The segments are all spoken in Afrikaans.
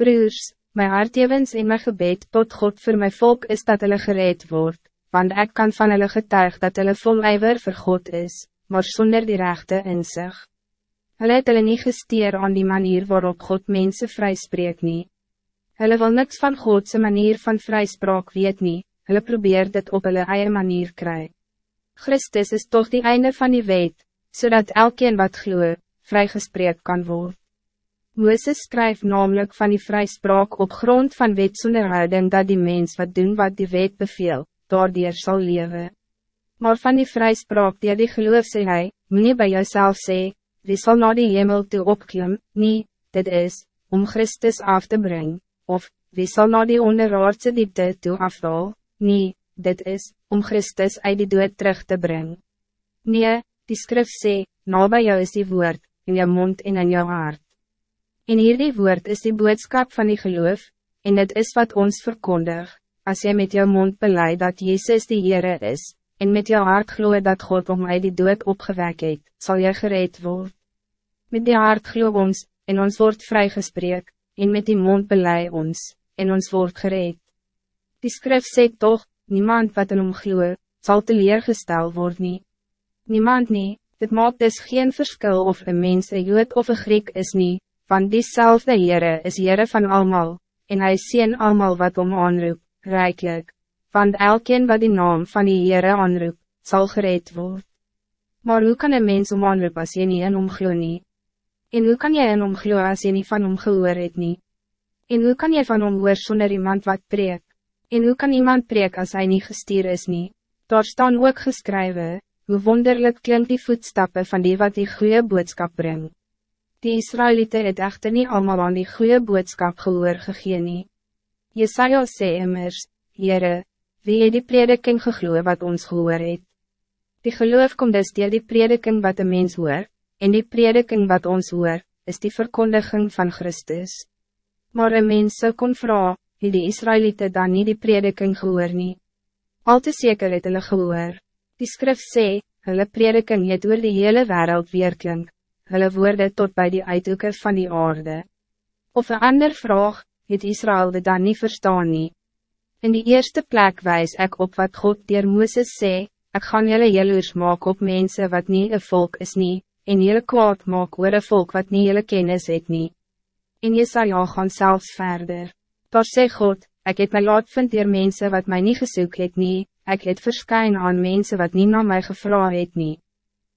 Broers, mijn hartjewens en mijn gebed tot God voor mijn volk is dat hulle gereed wordt, want ik kan van hulle getuig dat hulle vol ijver voor God is, maar zonder die rechte in zich. Hulle het hulle nie gesteer aan die manier waarop God mensen vrijspreek nie. Hulle wil niks van Godse manier van vrijspraak weet nie, hulle probeer dit op hulle eie manier kry. Christus is toch die einde van die wet, zodat elkeen wat gloe, vrijgespreek kan worden. Moeses skryf namelijk van die vrijspraak op grond van wet zonder houding dat die mens wat doen wat die wet beveel, daardoor zal leven. Maar van die vrijspraak die die geloof sê hy, moet by jouself sê, wie zal naar die hemel toe opklim, nie, dit is, om Christus af te brengen, of, wie zal naar die onderaardse diepte toe afval, nie, dit is, om Christus uit die dood terug te brengen. Nee, die skrif sê, na by jou is die woord, in jou mond en in jou hart. En hierdie woord is die boodschap van die geloof, en het is wat ons verkondig, als jy met jou mond beleid dat Jezus die Heere is, en met jou hart glo dat God om uit die dood opgewek het, sal jy gereed word. Met die hart glo ons, en ons wordt vrygespreek, en met die mond beleid ons, en ons wordt gereed. Die skrif sê toch, niemand wat in hom glo, sal teleergestel word nie. Niemand nie, dit maakt dus geen verschil of een mens een jood of een Griek is niet want diezelfde Heere is Heere van allemaal, en hij sien allemaal wat om aanroep, rijkelijk, want elkeen wat die naam van die Heere aanroep, zal gereed worden. Maar hoe kan een mens om aanroep as jy nie in omglo nie? En hoe kan jy in omglo as jy nie van hom gehoor het nie? En hoe kan jy van hom hoor sonder iemand wat preek? En hoe kan iemand preek als hij niet gestuur is nie? Daar staan ook geschreven, hoe wonderlijk klinkt die voetstappen van die wat die goede boodschap brengt. Die Israëlieten het echter niet allemaal aan die goede boodschap gehoor gegeen nie. Jesaja sê immers, Heere, wie het die prediking gegloe wat ons gehoor het? Die geloof komt dus deel die prediking wat de mens hoor, en die prediking wat ons hoor, is die verkondiging van Christus. Maar een mens zou kon vragen, het die Israëlieten dan niet die prediking gehoor nie? Al te zeker het hulle gehoor. Die skrif sê, hulle prediking het oor die hele wereld weerklink, hulle woorde tot bij die uithoeken van die aarde. Of een ander vraag, het Israël dit dan niet verstaan nie. In die eerste plek wijs ik op wat God dier Mooses sê, ik gaan jullie jaloers maak op mensen wat niet een volk is nie, en jullie kwaad maak oor een volk wat niet jullie kennis het nie. En Jesaja gaan zelfs verder. Daar sê God, ik het my laat vind dier mensen wat mij niet gesoek het nie, ik het verskyn aan mensen wat niet naar mij gevraagd het nie.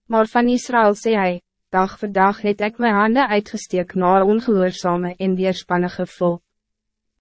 Maar van Israël sê hij, dag voor dag het ik mijn handen uitgesteek naar ongehoorzame en weerspannige volk.